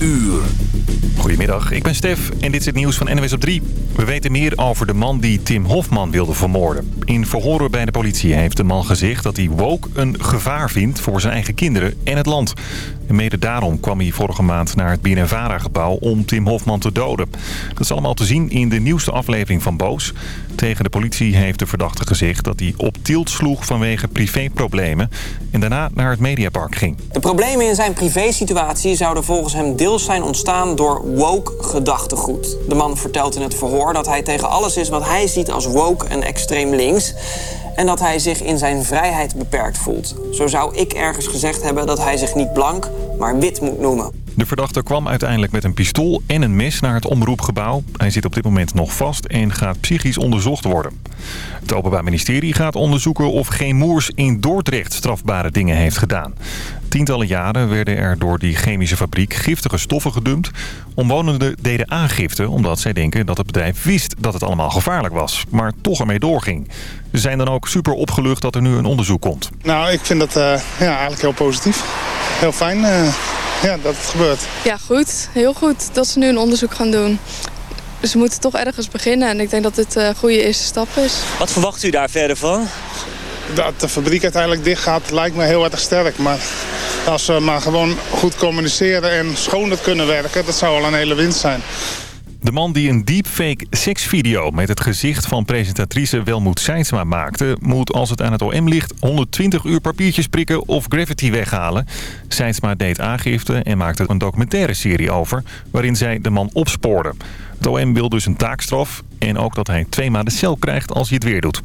uur. Goedemiddag, ik ben Stef en dit is het nieuws van NWS op 3. We weten meer over de man die Tim Hofman wilde vermoorden. In verhoren bij de politie heeft de man gezegd dat hij woke een gevaar vindt voor zijn eigen kinderen en het land. En mede daarom kwam hij vorige maand naar het BNNVARA-gebouw om Tim Hofman te doden. Dat is allemaal te zien in de nieuwste aflevering van Boos. Tegen de politie heeft de verdachte gezegd dat hij op tilt sloeg vanwege privéproblemen... en daarna naar het Mediapark ging. De problemen in zijn privésituatie zouden volgens hem deels zijn ontstaan door woke gedachtegoed. De man vertelt in het verhoor dat hij tegen alles is wat hij ziet als woke en extreem links en dat hij zich in zijn vrijheid beperkt voelt. Zo zou ik ergens gezegd hebben dat hij zich niet blank, maar wit moet noemen. De verdachte kwam uiteindelijk met een pistool en een mes naar het omroepgebouw. Hij zit op dit moment nog vast en gaat psychisch onderzocht worden. Het Openbaar Ministerie gaat onderzoeken of geen Moers in Dordrecht strafbare dingen heeft gedaan. Tientallen jaren werden er door die chemische fabriek giftige stoffen gedumpt. Omwonenden deden aangifte omdat zij denken dat het bedrijf wist dat het allemaal gevaarlijk was. Maar toch ermee doorging. Ze zijn dan ook super opgelucht dat er nu een onderzoek komt. Nou, ik vind dat uh, ja, eigenlijk heel positief. Heel fijn. Uh ja, dat het gebeurt. Ja, goed. Heel goed dat ze nu een onderzoek gaan doen. Dus we moeten toch ergens beginnen en ik denk dat dit een goede eerste stap is. Wat verwacht u daar verder van? Dat de fabriek uiteindelijk dicht gaat lijkt me heel erg sterk. Maar als we maar gewoon goed communiceren en schoon kunnen werken... dat zou al een hele winst zijn. De man die een deepfake seksvideo met het gezicht van presentatrice Welmoed Seidsma maakte... moet als het aan het OM ligt 120 uur papiertjes prikken of graffiti weghalen. Seidsma deed aangifte en maakte een documentaire serie over... waarin zij de man opspoorde. Het OM wil dus een taakstraf en ook dat hij twee maanden cel krijgt als hij het weer doet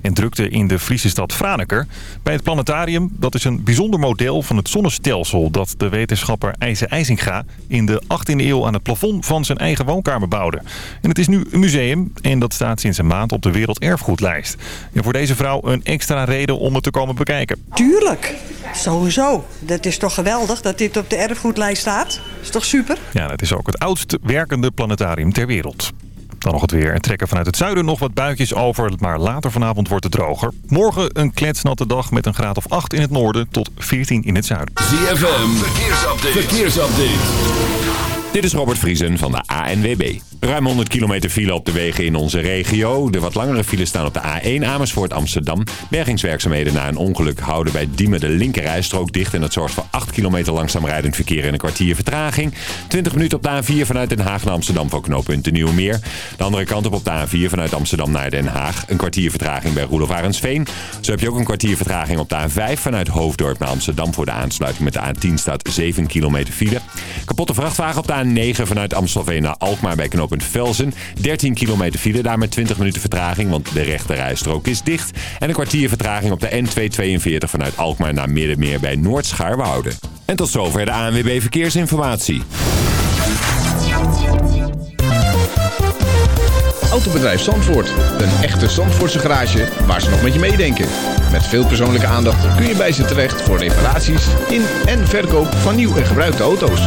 en drukte in de Friese stad Franeker. Bij het planetarium, dat is een bijzonder model van het zonnestelsel... dat de wetenschapper IJze IJzinga in de 18e eeuw aan het plafond van zijn eigen woonkamer bouwde. En het is nu een museum en dat staat sinds een maand op de Werelderfgoedlijst. En voor deze vrouw een extra reden om het te komen bekijken. Tuurlijk, sowieso. Dat is toch geweldig dat dit op de erfgoedlijst staat. is toch super? Ja, het is ook het oudst werkende planetarium ter wereld. Dan nog het weer. Er trekken vanuit het zuiden nog wat buitjes over, maar later vanavond wordt het droger. Morgen een kletsnatte dag met een graad of 8 in het noorden tot 14 in het zuiden. ZFM, verkeersupdate. verkeersupdate. Dit is Robert Vriesen van de ANWB. Ruim 100 kilometer file op de wegen in onze regio. De wat langere files staan op de A1 Amersfoort Amsterdam. Bergingswerkzaamheden na een ongeluk houden bij Diemen de linkerrijstrook dicht. En dat zorgt voor 8 kilometer langzaam rijdend verkeer en een kwartier vertraging. 20 minuten op de A4 vanuit Den Haag naar Amsterdam voor knooppunt de Nieuwmeer. De andere kant op op de A4 vanuit Amsterdam naar Den Haag. Een kwartier vertraging bij Roelof Arendsveen. Zo heb je ook een kwartier vertraging op de A5 vanuit Hoofddorp naar Amsterdam. Voor de aansluiting met de A10 staat 7 kilometer file. Kapotte vrachtwagen op de A9 vanuit Amstelveen naar Alkmaar bij knooppunt Velzen. 13 kilometer file, daar met 20 minuten vertraging, want de rechte rijstrook is dicht. En een kwartier vertraging op de N242 vanuit Alkmaar naar Middenmeer bij Noord-Scharwoude. En tot zover de ANWB Verkeersinformatie. Autobedrijf Zandvoort. Een echte Zandvoortse garage waar ze nog met je meedenken. Met veel persoonlijke aandacht kun je bij ze terecht voor reparaties in en verkoop van nieuw en gebruikte auto's.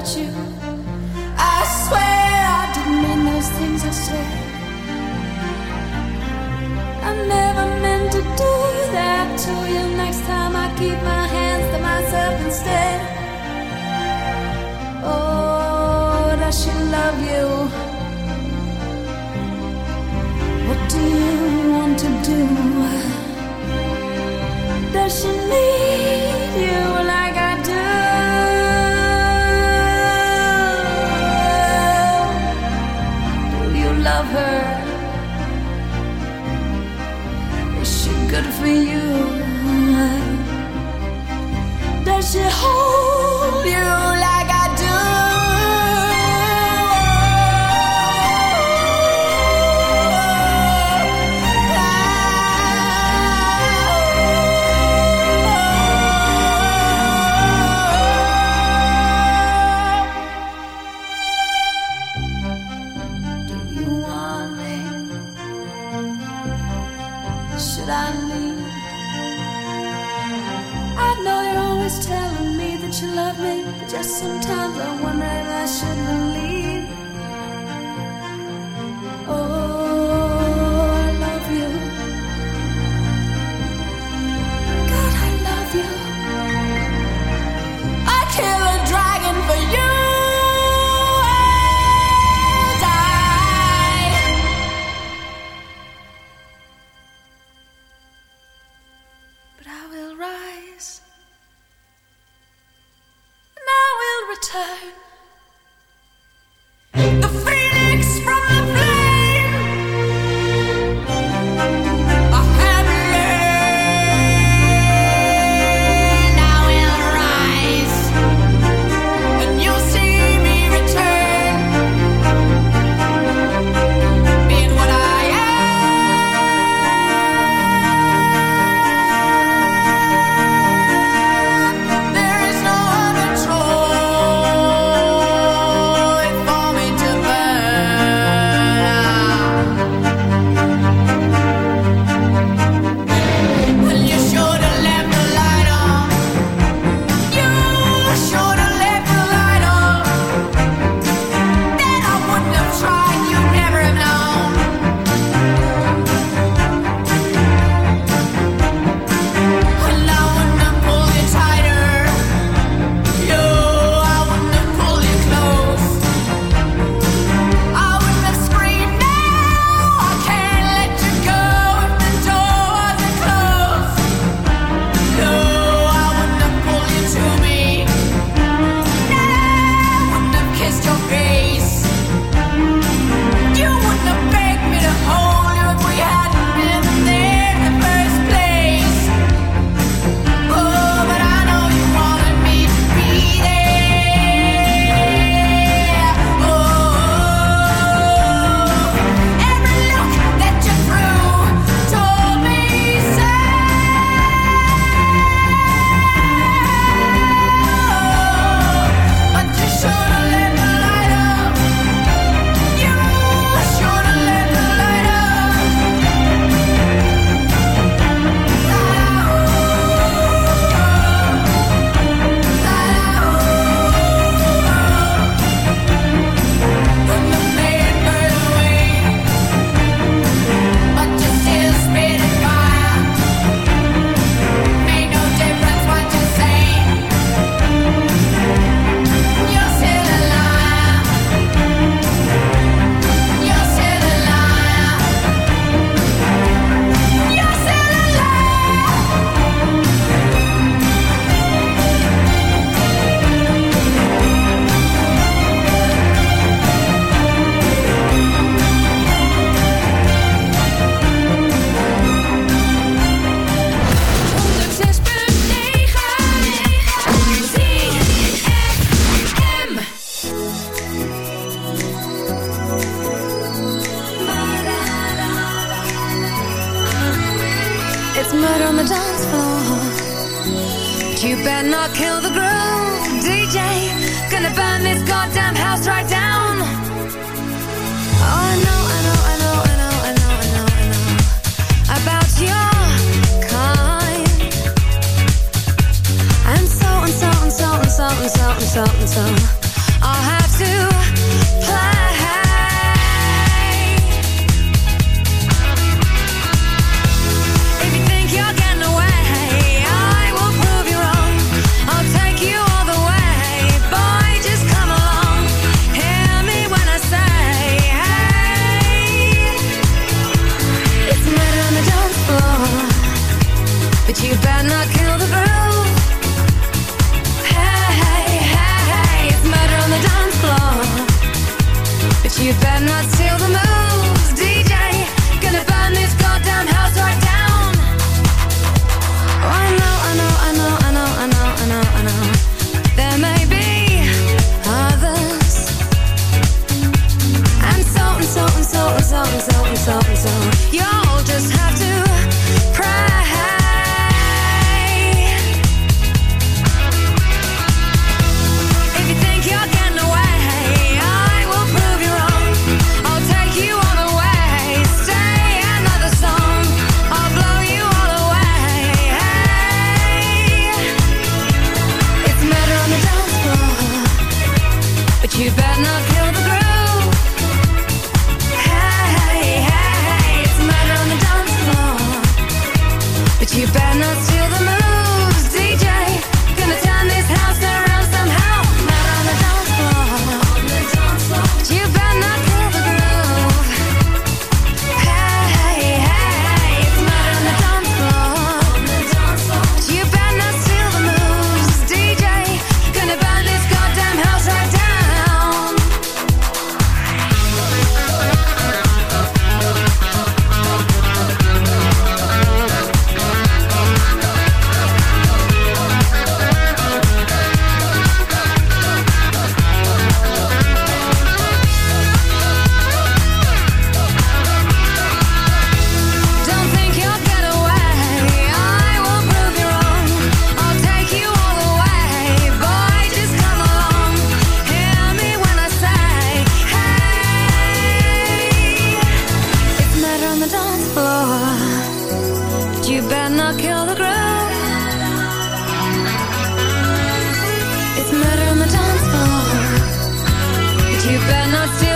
without you. better not kill the groove. It's murder on the dance floor, but you better not steal.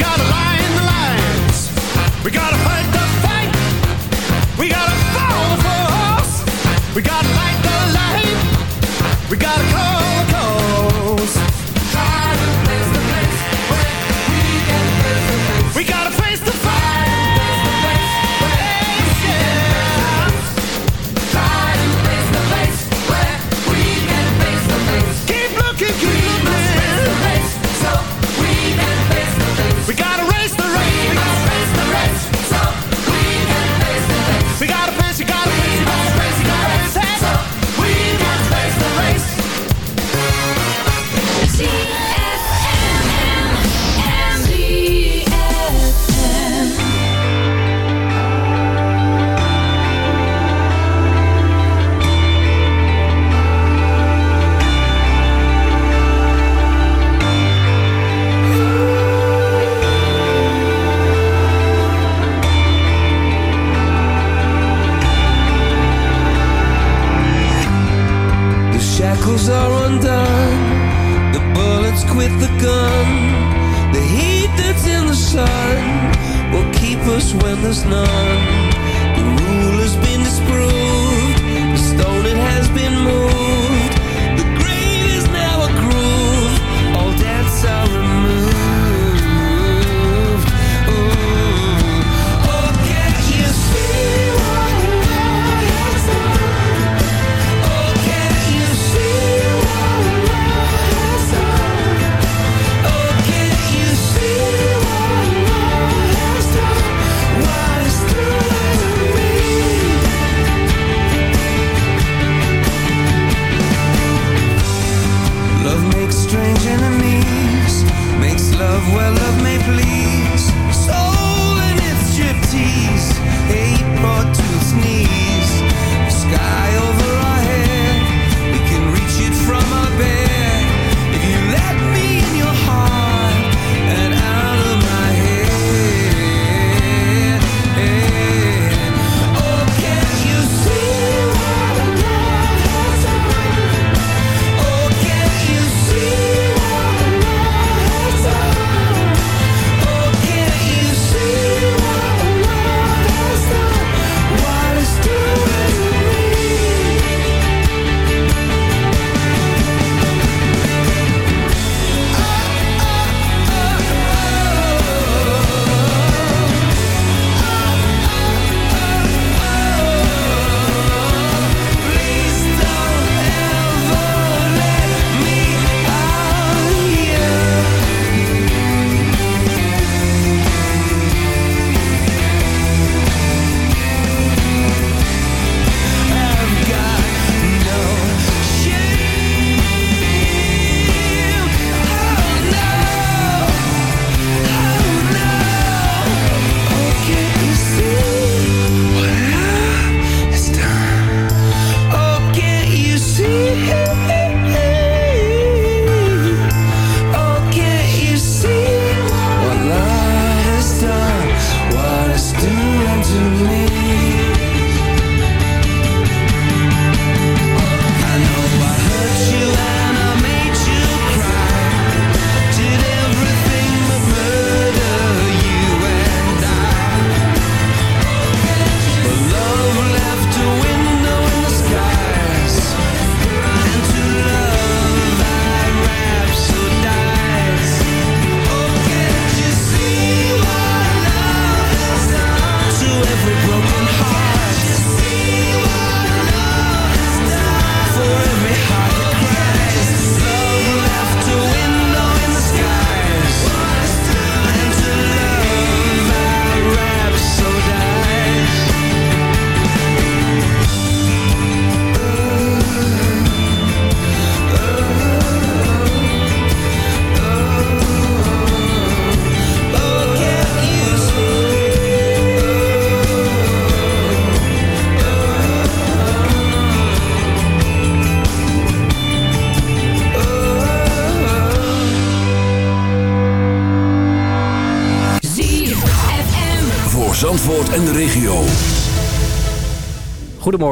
gotta lie the lines. We gotta fight the fight. We gotta follow the force. We gotta light the light. We gotta call.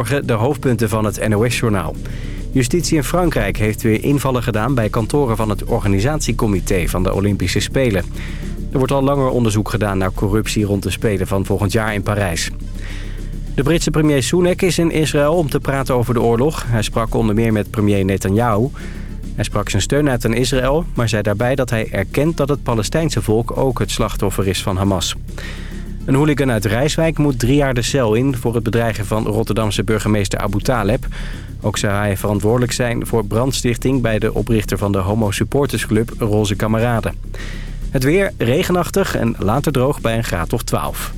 De hoofdpunten van het NOS-journaal. Justitie in Frankrijk heeft weer invallen gedaan bij kantoren van het organisatiecomité van de Olympische Spelen. Er wordt al langer onderzoek gedaan naar corruptie rond de Spelen van volgend jaar in Parijs. De Britse premier Sunak is in Israël om te praten over de oorlog. Hij sprak onder meer met premier Netanyahu. Hij sprak zijn steun uit aan Israël, maar zei daarbij dat hij erkent dat het Palestijnse volk ook het slachtoffer is van Hamas. Een hooligan uit Rijswijk moet drie jaar de cel in... voor het bedreigen van Rotterdamse burgemeester Abu Taleb. Ook zou hij verantwoordelijk zijn voor brandstichting... bij de oprichter van de Homo Supporters Club Roze Kameraden. Het weer regenachtig en later droog bij een graad of 12.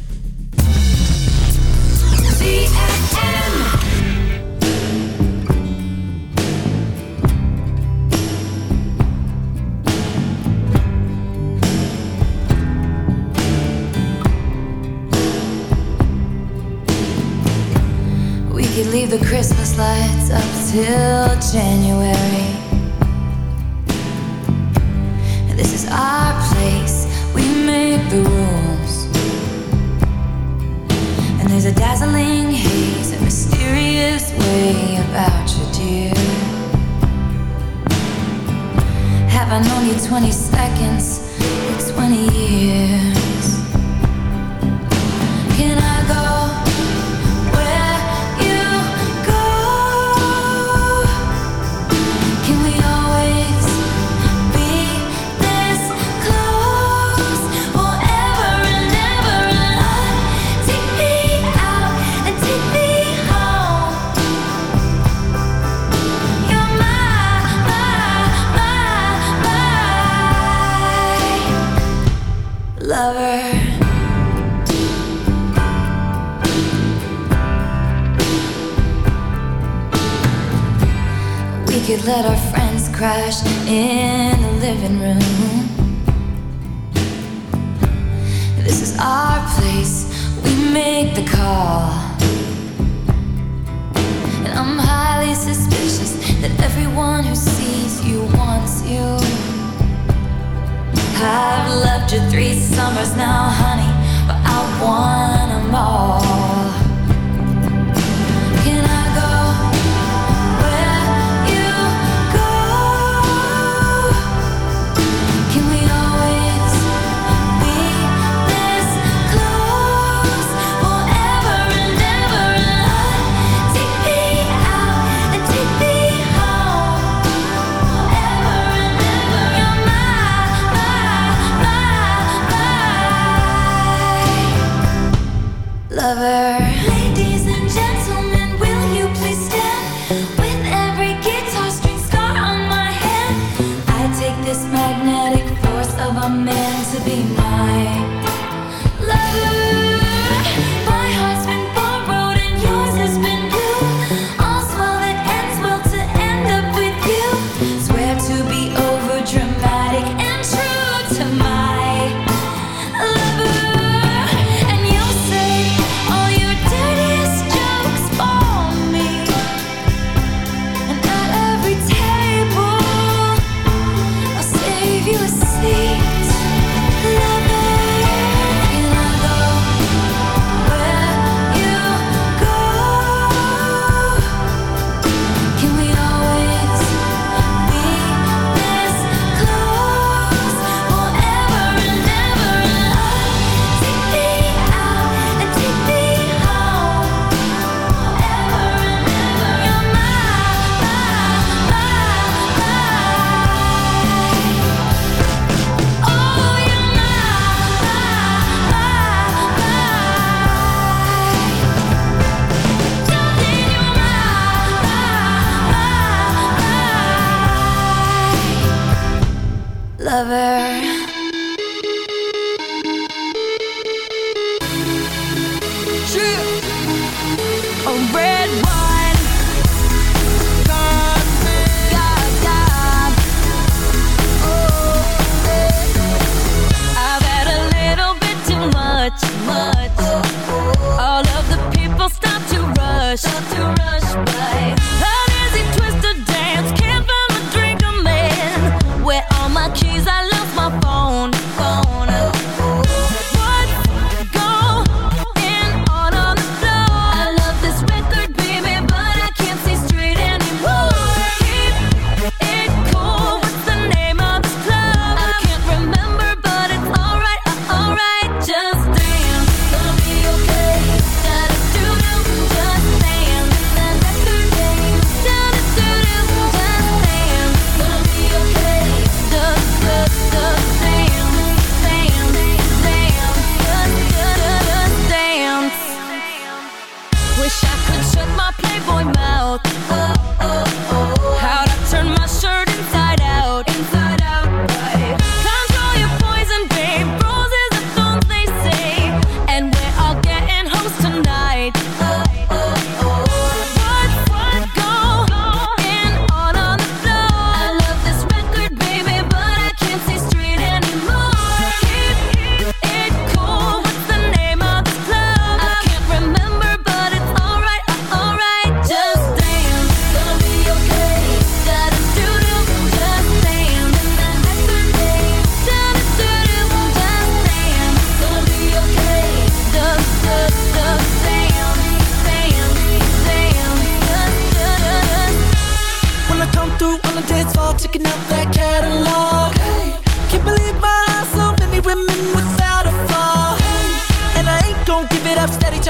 a red wine.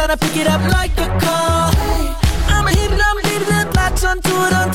tryna pick it up like a car. Hey. I'm hitting, I'm leaving the lights on, do it on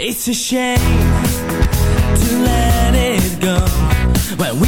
It's a shame to let it go. When we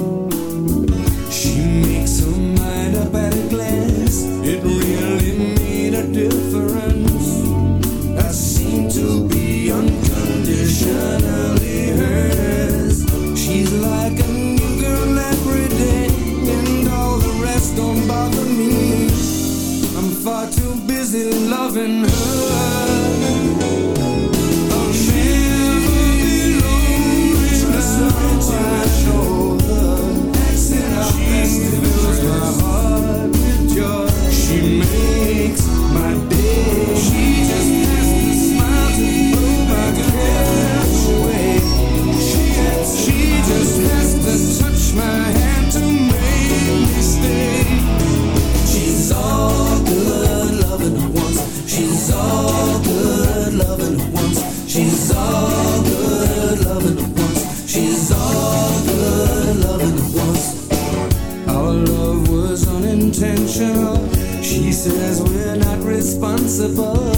responsible.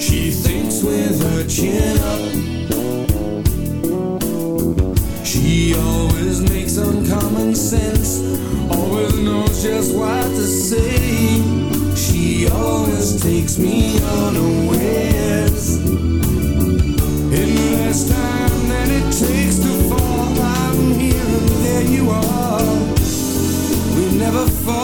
She thinks with her chin up. She always makes uncommon sense, always knows just what to say. She always takes me unawares. In less time than it takes to fall, I'm here and there you are. We never fall.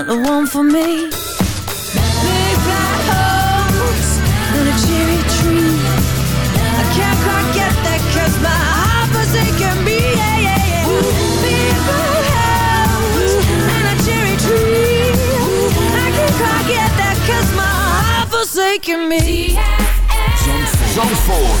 Not the one for me. Big black horse and a cherry tree. I can't quite get that 'cause my heart forsaken me. Yeah, yeah, yeah. Big black house and a cherry tree. I can't quite get that 'cause my heart forsaken me. Zandvoort.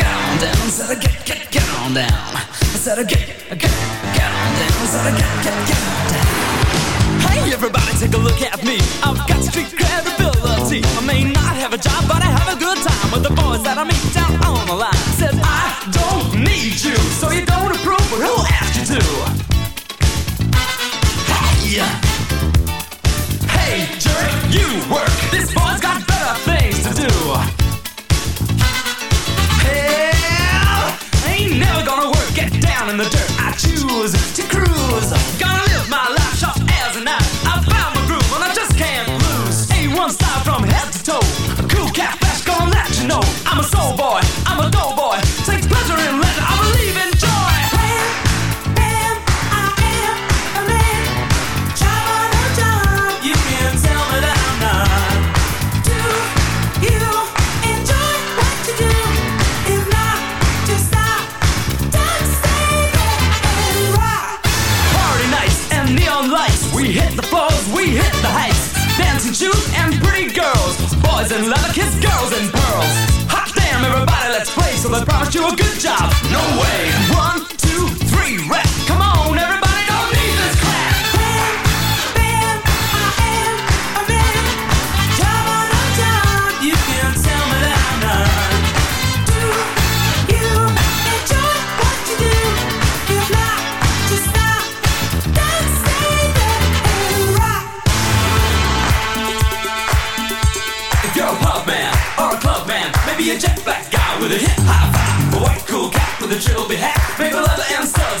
said get, get, get on down. I said get, get, get on down. I said get, get, get on down. Hey everybody, take a look at me. I've got street credibility. I may not have a job, but I have a good time with the boys that I meet down on the line. Said I don't need you, so you don't approve, but who asked you to? Hey, hey, jerk, you work. down in the dirt. I choose to cruise. Gonna live my life sharp as a knife. I found my groove and I just can't lose. A1 style from head to toe. A cool cat flash, gonna let you know. I'm a soul boy, I'm a dough boy. cows and pearls. Hot damn, everybody, let's play. So they promised you a good job. No way. One, two, three, rest. be a jet black guy with a hip hop vibe, a white cool cat with a trilby hat, maple leather and studs.